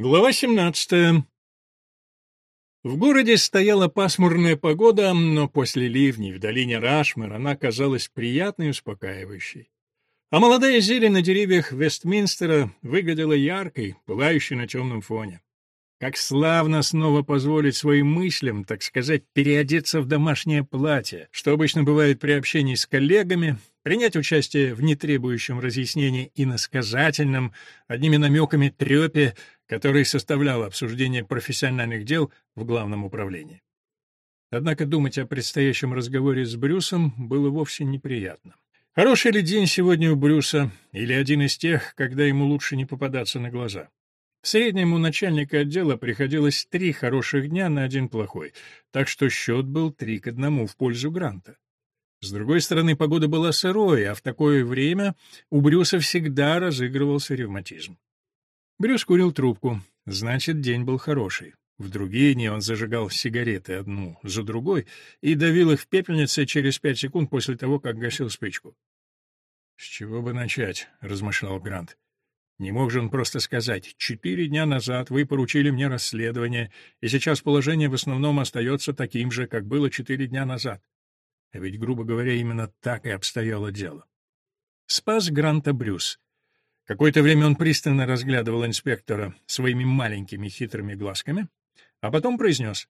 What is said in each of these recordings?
Глава 17. В городе стояла пасмурная погода, но после ливней в долине Рашмер она казалась приятной и успокаивающей. А молодая зелень на деревьях Вестминстера выглядела яркой, пылающей на темном фоне. Как славно снова позволить своим мыслям, так сказать, переодеться в домашнее платье, что обычно бывает при общении с коллегами, принять участие в нетребующем разъяснении иносказательном, одними намеками трепе, который составлял обсуждение профессиональных дел в главном управлении. Однако думать о предстоящем разговоре с Брюсом было вовсе неприятно. Хороший ли день сегодня у Брюса, или один из тех, когда ему лучше не попадаться на глаза? Среднему начальника отдела приходилось три хороших дня на один плохой, так что счет был три к одному в пользу Гранта. С другой стороны, погода была сырой, а в такое время у Брюса всегда разыгрывался ревматизм. Брюс курил трубку, значит, день был хороший. В другие дни он зажигал сигареты одну за другой и давил их в пепельнице через пять секунд после того, как гасил спичку. «С чего бы начать?» — размышлял Грант. Не мог же он просто сказать, четыре дня назад вы поручили мне расследование, и сейчас положение в основном остается таким же, как было четыре дня назад. А ведь, грубо говоря, именно так и обстояло дело. Спас Гранта Брюс. Какое-то время он пристально разглядывал инспектора своими маленькими хитрыми глазками, а потом произнес.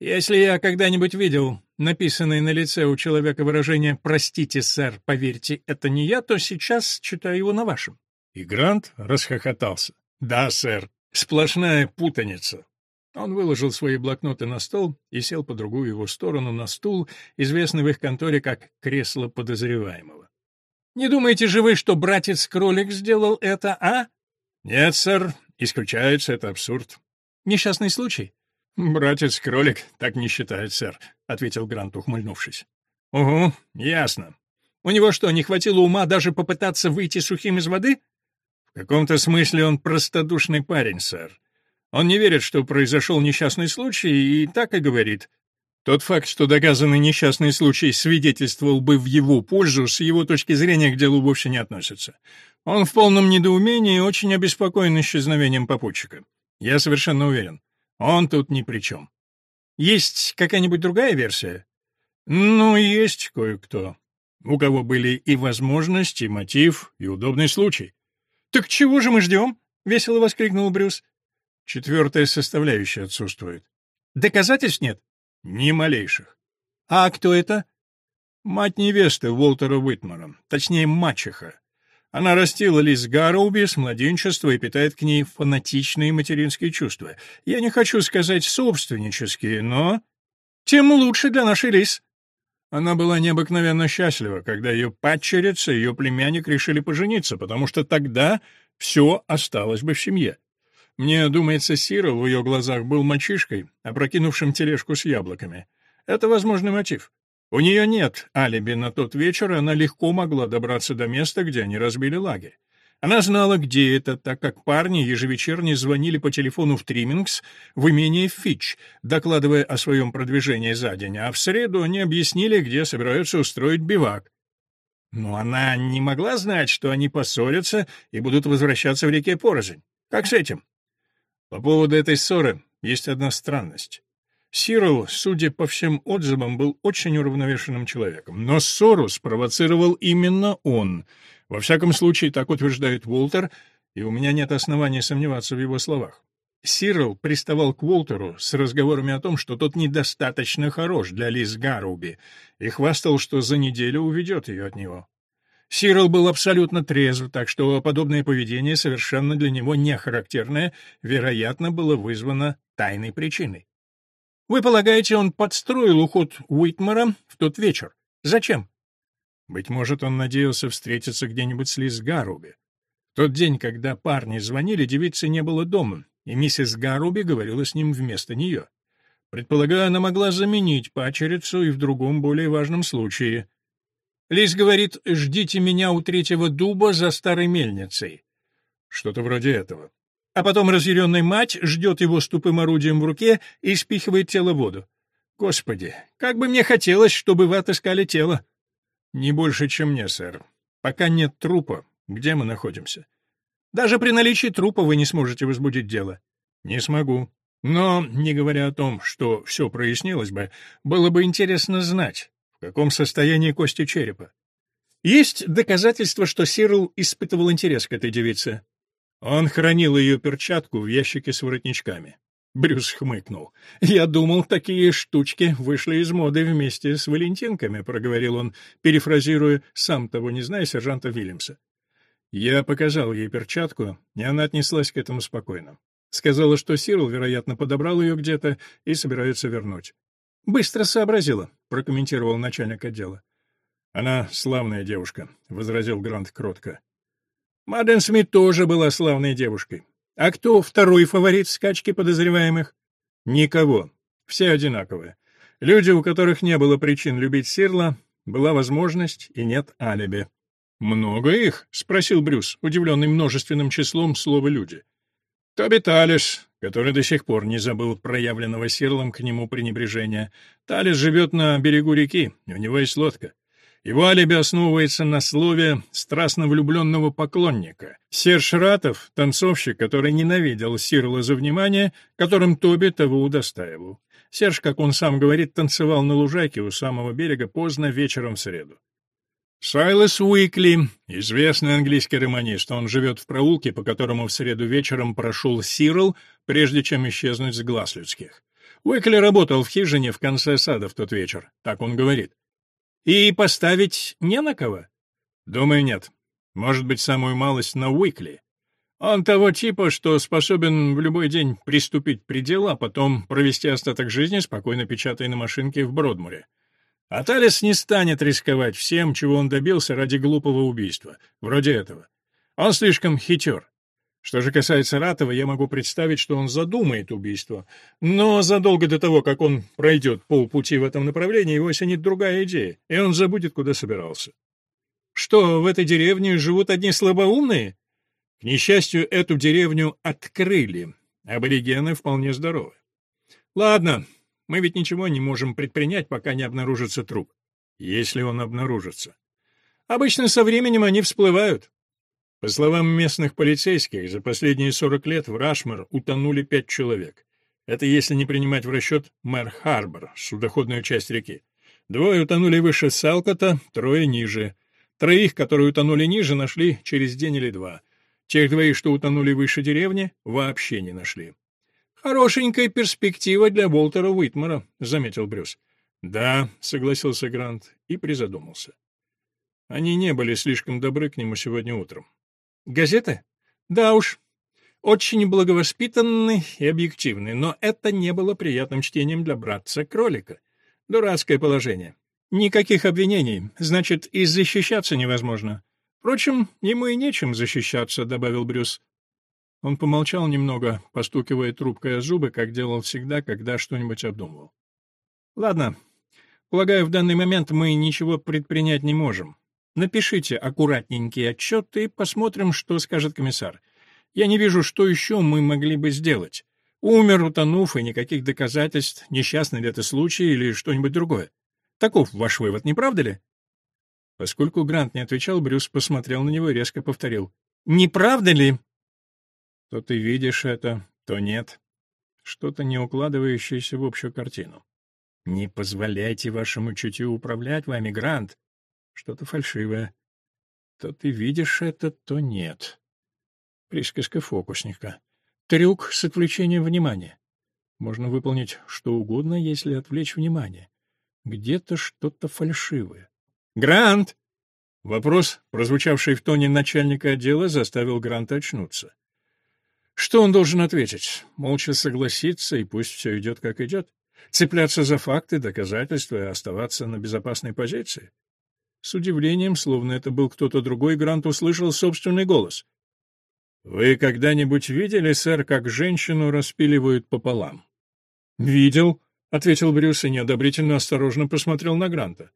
«Если я когда-нибудь видел написанное на лице у человека выражение «Простите, сэр, поверьте, это не я», то сейчас читаю его на вашем. И Грант расхохотался. «Да, сэр, сплошная путаница». Он выложил свои блокноты на стол и сел по другую его сторону на стул, известный в их конторе как «кресло подозреваемого». «Не думаете же вы, что братец-кролик сделал это, а?» «Нет, сэр, исключается, это абсурд». «Несчастный случай?» «Братец-кролик так не считает, сэр», — ответил Грант, ухмыльнувшись. «Угу, ясно. У него что, не хватило ума даже попытаться выйти сухим из воды?» В каком-то смысле он простодушный парень, сэр. Он не верит, что произошел несчастный случай, и так и говорит. Тот факт, что доказанный несчастный случай свидетельствовал бы в его пользу, с его точки зрения к делу вовсе не относится. Он в полном недоумении и очень обеспокоен исчезновением попутчика. Я совершенно уверен. Он тут ни при чем. Есть какая-нибудь другая версия? Ну, есть кое-кто. У кого были и возможность, и мотив, и удобный случай. «Так чего же мы ждем?» — весело воскликнул Брюс. «Четвертая составляющая отсутствует». «Доказательств нет?» «Ни малейших». «А кто это?» «Мать невесты Уолтера Уитмара, точнее, мачеха. Она растила Лиз Гарроуби с младенчества и питает к ней фанатичные материнские чувства. Я не хочу сказать собственнические, но... Тем лучше для нашей Лиз. Она была необыкновенно счастлива, когда ее падчерица и ее племянник решили пожениться, потому что тогда все осталось бы в семье. Мне думается, Сирил в ее глазах был мальчишкой, опрокинувшим тележку с яблоками. Это возможный мотив. У нее нет алиби на тот вечер, и она легко могла добраться до места, где они разбили лагерь. Она знала, где это, так как парни ежевечерне звонили по телефону в Триммингс в имение Фич, докладывая о своем продвижении за день, а в среду они объяснили, где собираются устроить бивак. Но она не могла знать, что они поссорятся и будут возвращаться в реке Порознь. Как с этим? По поводу этой ссоры есть одна странность. Сирл, судя по всем отзывам, был очень уравновешенным человеком, но ссору спровоцировал именно он — во всяком случае, так утверждает Уолтер, и у меня нет оснований сомневаться в его словах. Сирл приставал к Уолтеру с разговорами о том, что тот недостаточно хорош для Лиз Гаруби, и хвастал, что за неделю уведет ее от него. Сирл был абсолютно трезв, так что подобное поведение, совершенно для него не характерное, вероятно, было вызвано тайной причиной. Вы полагаете, он подстроил уход Уитмара в тот вечер? Зачем? Быть может, он надеялся встретиться где-нибудь с Лиз Гаруби. Тот день, когда парни звонили, девицы не было дома, и миссис Гаруби говорила с ним вместо нее. Предполагаю, она могла заменить пачерицу и в другом, более важном случае. Лиз говорит, ждите меня у третьего дуба за старой мельницей. Что-то вроде этого. А потом разъяренная мать ждет его с тупым орудием в руке и спихивает тело в воду. Господи, как бы мне хотелось, чтобы вы отыскали тело. «Не больше, чем мне, сэр. Пока нет трупа. Где мы находимся?» Даже при наличии трупа вы не сможете возбудить дело. Не смогу. Но, не говоря о том, что все прояснилось бы, было бы интересно знать, в каком состоянии кости черепа. Есть доказательства, что Сирл испытывал интерес к этой девице. Он хранил ее перчатку в ящике с воротничками. Брюс хмыкнул. «Я думал, такие штучки вышли из моды вместе с валентинками», — проговорил он, перефразируя, сам того не зная, сержанта Вильямса. Я показал ей перчатку, и она отнеслась к этому спокойно. Сказала, что Сирл, вероятно, подобрал ее где-то и собирается вернуть. «Быстро сообразила», — прокомментировал начальник отдела. «Она славная девушка», — возразил Грант кротко. «Маден Смит тоже была славной девушкой. А кто второй фаворит скачки подозреваемых? Никого. Все одинаковые. Люди, у которых не было причин любить Сирла, была возможность и нет алиби. «Много их?» — спросил Брюс, удивленный множественным числом слова «люди». Тоби Талис, который до сих пор не забыл проявленного Сирлом к нему пренебрежения. Талис живет на берегу реки, у него есть лодка. Его алиби основывается на слове страстно влюбленного поклонника. Серж Ратов — танцовщик, который ненавидел Сирла за внимание, которым Тоби того удостаивал. Серж, как он сам говорит, танцевал на лужайке у самого берега поздно вечером в среду. Сайлас Уикли, известный английский романист, он живет в проулке, по которому в среду вечером прошел Сирл, прежде чем исчезнуть с глаз людских. Уикли работал в хижине в конце сада в тот вечер, так он говорит. И поставить не на кого? Думаю, нет. Может быть, самую малость на Уикли. Он того типа, что способен в любой день приступить при делу, а потом провести остаток жизни, спокойно печатая на машинке в Бродмуре. А Талис не станет рисковать всем, чего он добился ради глупого убийства, вроде этого. Он слишком хитер. Что же касается Ратова, я могу представить, что он задумает убийство. Но задолго до того, как он пройдет полпути в этом направлении, его осенит другая идея, и он забудет, куда собирался. Что, в этой деревне живут одни слабоумные? К несчастью, эту деревню открыли. Аборигены вполне здоровы. Ладно, мы ведь ничего не можем предпринять, пока не обнаружится труп. Если он обнаружится. Обычно со временем они всплывают. По словам местных полицейских, за последние 40 лет в Рашмар утонули пять человек. Это если не принимать в расчет Мэр-Харбор, судоходную часть реки. Двое утонули выше Салкота, трое ниже. Троих, которые утонули ниже, нашли через день или два. Тех двоих, что утонули выше деревни, вообще не нашли. «Хорошенькая перспектива для Уолтера Уитмара», — заметил Брюс. «Да», — согласился Грант и призадумался. Они не были слишком добры к нему сегодня утром. Газеты? Да уж. Очень благовоспитанный и объективный, но это не было приятным чтением для братца-кролика. Дурацкое положение. Никаких обвинений, значит, и защищаться невозможно. Впрочем, ему и нечем защищаться, добавил Брюс. Он помолчал немного, постукивая трубкой о зубы, как делал всегда, когда что-нибудь обдумывал. Ладно. Полагаю, в данный момент мы ничего предпринять не можем. Напишите аккуратненький отчет и посмотрим, что скажет комиссар. Я не вижу, что еще мы могли бы сделать. Умер, утонув, и никаких доказательств, несчастный ли это случай или что-нибудь другое. Таков ваш вывод, не правда ли? Поскольку Грант не отвечал, Брюс посмотрел на него и резко повторил. «Не правда ли?» То ты видишь это, то нет. Что-то не укладывающееся в общую картину. Не позволяйте вашему чутью управлять вами, Грант. Что-то фальшивое. То ты видишь это, то нет. Присказка фокусника. Трюк с отвлечением внимания. Можно выполнить что угодно, если отвлечь внимание. Где-то что-то фальшивое. «Грант!» Вопрос, прозвучавший в тоне начальника отдела, заставил Гранта очнуться. Что он должен ответить? Молча согласиться, и пусть все идет, как идет? Цепляться за факты, доказательства и оставаться на безопасной позиции? С удивлением, словно это был кто-то другой, Грант услышал собственный голос. «Вы когда-нибудь видели, сэр, как женщину распиливают пополам?» «Видел», — ответил Брюс и неодобрительно осторожно посмотрел на Гранта.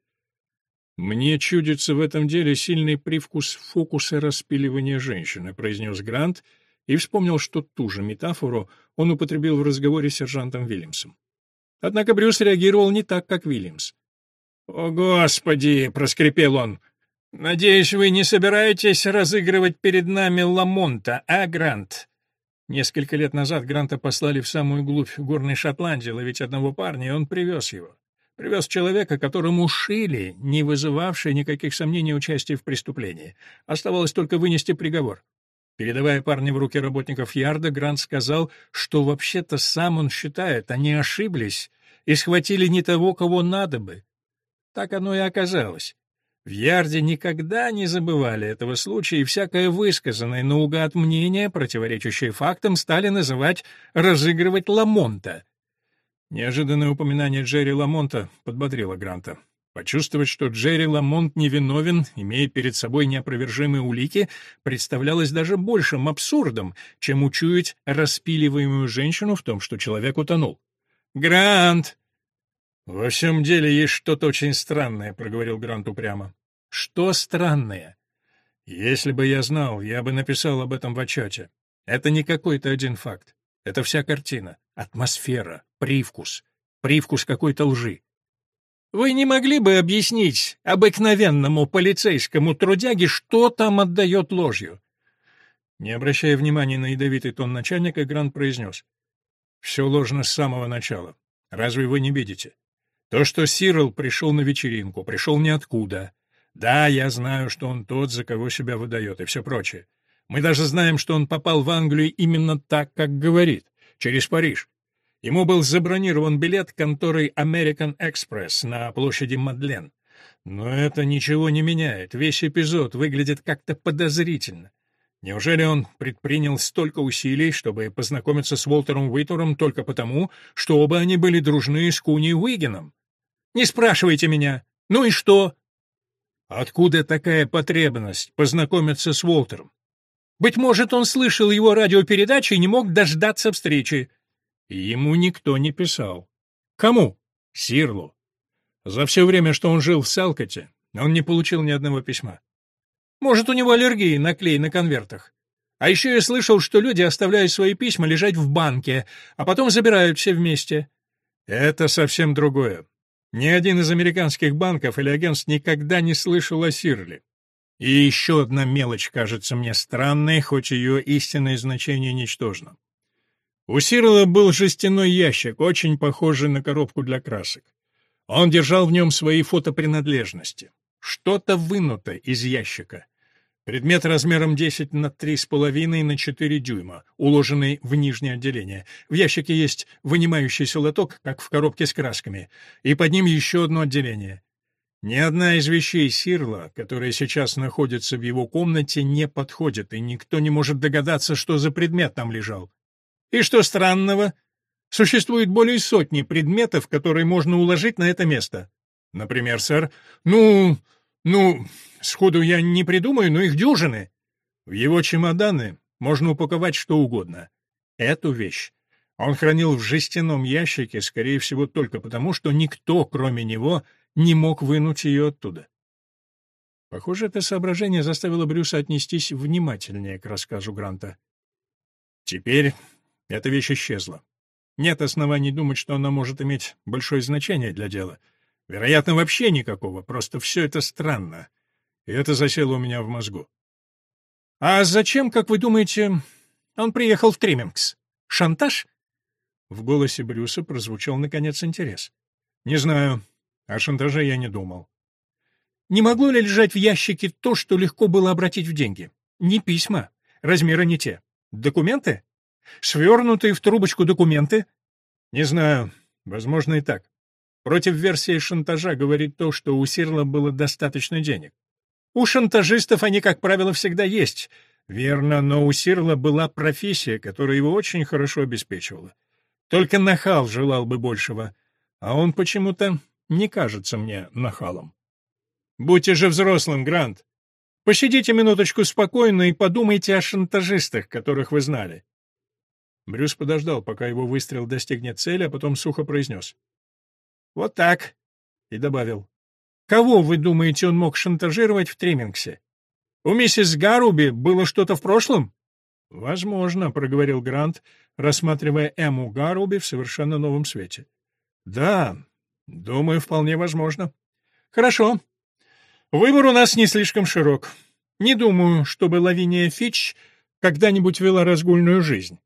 «Мне чудится в этом деле сильный привкус фокуса распиливания женщины», — произнес Грант и вспомнил, что ту же метафору он употребил в разговоре с сержантом Вильямсом. Однако Брюс реагировал не так, как Вильямс. «О, Господи!» — проскрипел он. «Надеюсь, вы не собираетесь разыгрывать перед нами Ламонта, а, Грант?» Несколько лет назад Гранта послали в самую глубь горной Шотландии ловить одного парня, и он привез его. Привез человека, которому шили, не вызывавший никаких сомнений участия в преступлении. Оставалось только вынести приговор. Передавая парня в руки работников Ярда, Грант сказал, что вообще-то сам он считает, они ошиблись и схватили не того, кого надо бы. Так оно и оказалось. В Ярде никогда не забывали этого случая, и всякое высказанное наугад мнение, противоречащее фактам, стали называть «разыгрывать Ламонта». Неожиданное упоминание Джерри Ламонта подбодрило Гранта. Почувствовать, что Джерри Ламонт невиновен, имея перед собой неопровержимые улики, представлялось даже большим абсурдом, чем учуять распиливаемую женщину в том, что человек утонул. «Грант!» «Во всем деле есть что-то очень странное», — проговорил Грант упрямо. Что странное? Если бы я знал, я бы написал об этом в отчете. Это не какой-то один факт. Это вся картина, атмосфера, привкус, привкус какой-то лжи. Вы не могли бы объяснить обыкновенному полицейскому трудяге, что там отдает ложью? Не обращая внимания на ядовитый тон начальника, Грант произнес. «Все ложно с самого начала. Разве вы не видите? То, что Сирл пришел на вечеринку, пришел ниоткуда. Да, я знаю, что он тот, за кого себя выдает, и все прочее. Мы даже знаем, что он попал в Англию именно так, как говорит, через Париж. Ему был забронирован билет конторой American Express на площади Мадлен. Но это ничего не меняет, весь эпизод выглядит как-то подозрительно. Неужели он предпринял столько усилий, чтобы познакомиться с Уолтером Уитером только потому, что оба они были дружны с Куни Уигеном? Не спрашивайте меня. Ну и что? Откуда такая потребность познакомиться с Уолтером? Быть может, он слышал его радиопередачи и не мог дождаться встречи. Ему никто не писал. Кому? Сирлу. За все время, что он жил в Салкоте, он не получил ни одного письма. Может, у него аллергия на клей на конвертах. А еще я слышал, что люди оставляют свои письма лежать в банке, а потом забирают все вместе. Это совсем другое. Ни один из американских банков или агентств никогда не слышал о Сирле. И еще одна мелочь кажется мне странной, хоть ее истинное значение ничтожно. У Сирла был жестяной ящик, очень похожий на коробку для красок. Он держал в нем свои фотопринадлежности. Что-то вынуто из ящика. Предмет размером 10 на 3,5 на 4 дюйма, уложенный в нижнее отделение. В ящике есть вынимающийся лоток, как в коробке с красками, и под ним еще одно отделение. Ни одна из вещей Сирла, которая сейчас находится в его комнате, не подходит, и никто не может догадаться, что за предмет там лежал. И что странного? Существует более сотни предметов, которые можно уложить на это место. Например, сэр, ну, ну, сходу я не придумаю, но их дюжины. В его чемоданы можно упаковать что угодно. Эту вещь он хранил в жестяном ящике, скорее всего, только потому, что никто, кроме него, не мог вынуть ее оттуда. Похоже, это соображение заставило Брюса отнестись внимательнее к рассказу Гранта. Теперь эта вещь исчезла. Нет оснований думать, что она может иметь большое значение для дела — Вероятно, вообще никакого, просто все это странно. И это засело у меня в мозгу. «А зачем, как вы думаете, он приехал в Триммингс? Шантаж?» В голосе Брюса прозвучал, наконец, интерес. «Не знаю. О шантаже я не думал». «Не могло ли лежать в ящике то, что легко было обратить в деньги? Не письма, размеры не те. Документы? Свернутые в трубочку документы?» «Не знаю. Возможно, и так. Против версии шантажа говорит то, что у Сирла было достаточно денег. У шантажистов они, как правило, всегда есть. Верно, но у Сирла была профессия, которая его очень хорошо обеспечивала. Только нахал желал бы большего, а он почему-то не кажется мне нахалом. Будьте же взрослым, Грант. Посидите минуточку спокойно и подумайте о шантажистах, которых вы знали. Брюс подождал, пока его выстрел достигнет цели, а потом сухо произнес. Вот так. И добавил. Кого, вы думаете, он мог шантажировать в Триммингсе? У миссис Гаруби было что-то в прошлом? Возможно, проговорил Грант, рассматривая Эму Гаруби в совершенно новом свете. Да, думаю, вполне возможно. Хорошо. Выбор у нас не слишком широк. Не думаю, чтобы Лавиния Фич когда-нибудь вела разгульную жизнь.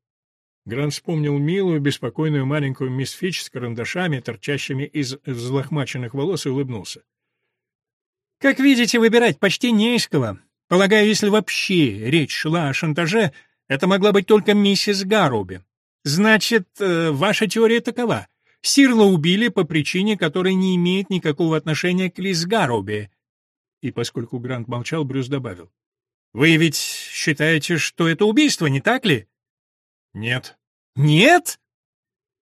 Грант вспомнил милую, беспокойную маленькую мисс Фич с карандашами, торчащими из взлохмаченных волос, и улыбнулся. «Как видите, выбирать почти не из кого. Полагаю, если вообще речь шла о шантаже, это могла быть только миссис Гаруби. Значит, э, ваша теория такова. Сирла убили по причине, которая не имеет никакого отношения к Лиз Гаруби». И поскольку Грант молчал, Брюс добавил. «Вы ведь считаете, что это убийство, не так ли?» «Нет». «Нет?»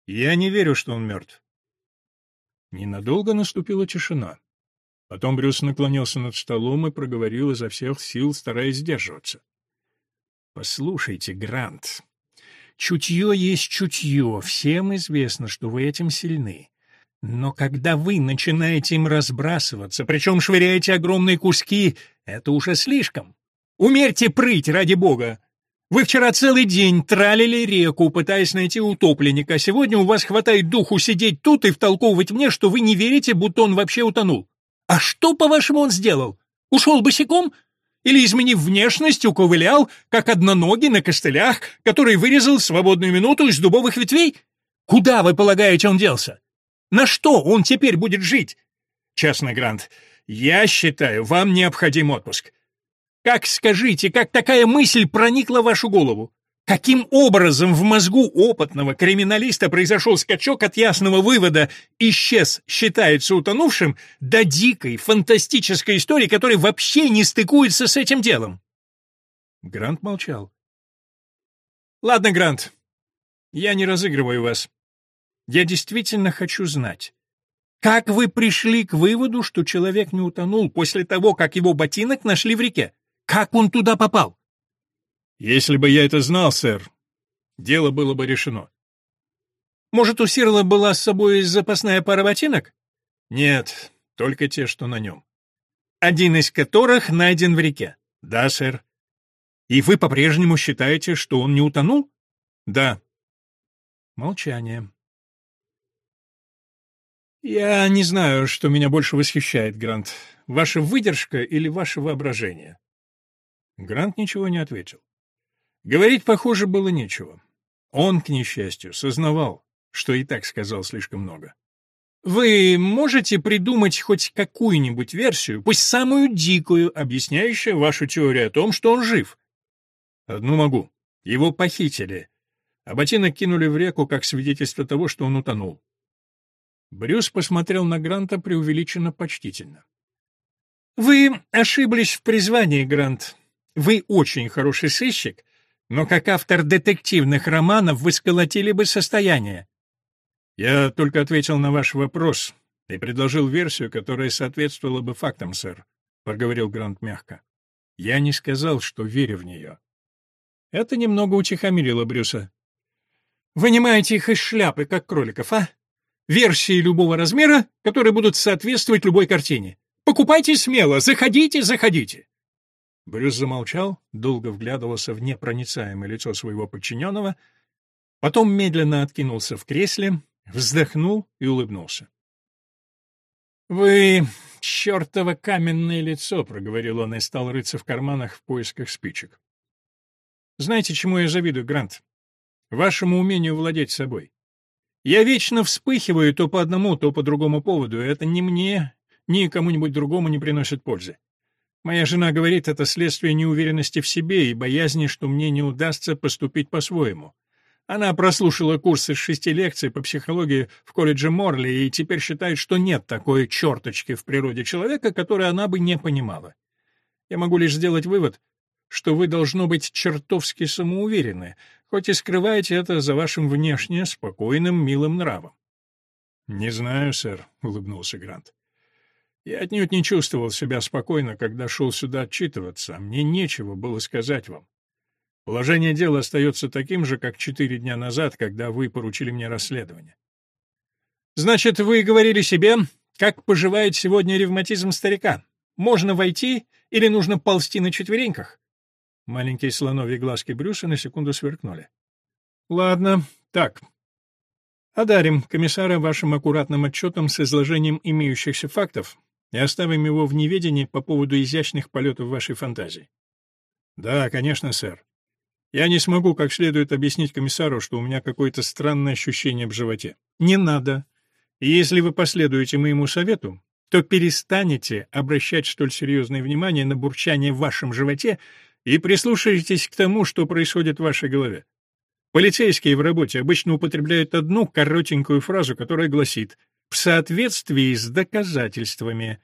«Я не верю, что он мертв». Ненадолго наступила тишина. Потом Брюс наклонился над столом и проговорил изо всех сил, стараясь сдерживаться. «Послушайте, Грант, чутье есть чутье, всем известно, что вы этим сильны. Но когда вы начинаете им разбрасываться, причем швыряете огромные куски, это уже слишком. Умерьте прыть, ради бога. Вы вчера целый день тралили реку, пытаясь найти утопленника, а сегодня у вас хватает духу сидеть тут и втолковывать мне, что вы не верите, будто он вообще утонул. А что, по-вашему, он сделал? Ушел босиком? Или, изменив внешность, уковылял, как одноногий на костылях, который вырезал свободную минуту из дубовых ветвей? Куда, вы полагаете, он делся? На что он теперь будет жить? Честно, Грант, я считаю, вам необходим отпуск. Как, скажите, как такая мысль проникла в вашу голову? Каким образом в мозгу опытного криминалиста произошел скачок от ясного вывода «исчез, считается утонувшим» до дикой, фантастической истории, которая вообще не стыкуется с этим делом? Грант молчал. «Ладно, Грант, я не разыгрываю вас. Я действительно хочу знать, как вы пришли к выводу, что человек не утонул после того, как его ботинок нашли в реке? Как он туда попал?» Если бы я это знал, сэр, дело было бы решено. Может, у Сирла была с собой запасная пара ботинок? Нет, только те, что на нем. Один из которых найден в реке. Да, сэр. И вы по-прежнему считаете, что он не утонул? Да. Молчание. Я не знаю, что меня больше восхищает, Грант. Ваша выдержка или ваше воображение? Грант ничего не ответил. Говорить, похоже, было нечего. Он, к несчастью, сознавал, что и так сказал слишком много. Вы можете придумать хоть какую-нибудь версию, пусть самую дикую, объясняющую вашу теорию о том, что он жив? Одну могу. Его похитили, а ботинок кинули в реку как свидетельство того, что он утонул. Брюс посмотрел на Гранта преувеличенно почтительно. «Вы ошиблись в призвании, Грант. Вы очень хороший сыщик, но как автор детективных романов вы сколотили бы состояние. Я только ответил на ваш вопрос и предложил версию, которая соответствовала бы фактам, сэр, проговорил Грант мягко. Я не сказал, что верю в нее. Это немного утихомирило Брюса. Вынимаете их из шляпы, как кроликов, а? Версии любого размера, которые будут соответствовать любой картине. Покупайте смело, заходите, заходите. Брюс замолчал, долго вглядывался в непроницаемое лицо своего подчиненного, потом медленно откинулся в кресле, вздохнул и улыбнулся. «Вы чертово каменное лицо», — проговорил он и стал рыться в карманах в поисках спичек. «Знаете, чему я завидую, Грант? Вашему умению владеть собой. Я вечно вспыхиваю то по одному, то по другому поводу, и это ни мне, ни кому-нибудь другому не приносит пользы. Моя жена говорит, это следствие неуверенности в себе и боязни, что мне не удастся поступить по-своему. Она прослушала курс из шести лекций по психологии в колледже Морли и теперь считает, что нет такой черточки в природе человека, которой она бы не понимала. Я могу лишь сделать вывод, что вы должно быть чертовски самоуверены, хоть и скрываете это за вашим внешне спокойным, милым нравом. — Не знаю, сэр, — улыбнулся Грант. Я отнюдь не чувствовал себя спокойно, когда шел сюда отчитываться, а мне нечего было сказать вам. Положение дела остается таким же, как четыре дня назад, когда вы поручили мне расследование. Значит, вы говорили себе, как поживает сегодня ревматизм старика? Можно войти или нужно ползти на четвереньках? Маленькие слоновьи глазки Брюса на секунду сверкнули. Ладно, так. Одарим комиссара вашим аккуратным отчетом с изложением имеющихся фактов, и оставим его в неведении по поводу изящных полетов вашей фантазии. Да, конечно, сэр. Я не смогу как следует объяснить комиссару, что у меня какое-то странное ощущение в животе. Не надо. Если вы последуете моему совету, то перестанете обращать столь серьезное внимание на бурчание в вашем животе и прислушаетесь к тому, что происходит в вашей голове. Полицейские в работе обычно употребляют одну коротенькую фразу, которая гласит «в соответствии с доказательствами».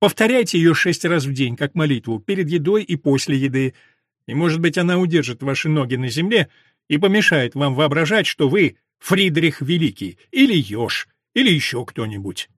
Повторяйте ее шесть раз в день, как молитву, перед едой и после еды, и, может быть, она удержит ваши ноги на земле и помешает вам воображать, что вы Фридрих Великий или Ёж или еще кто-нибудь.